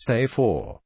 Stay 4.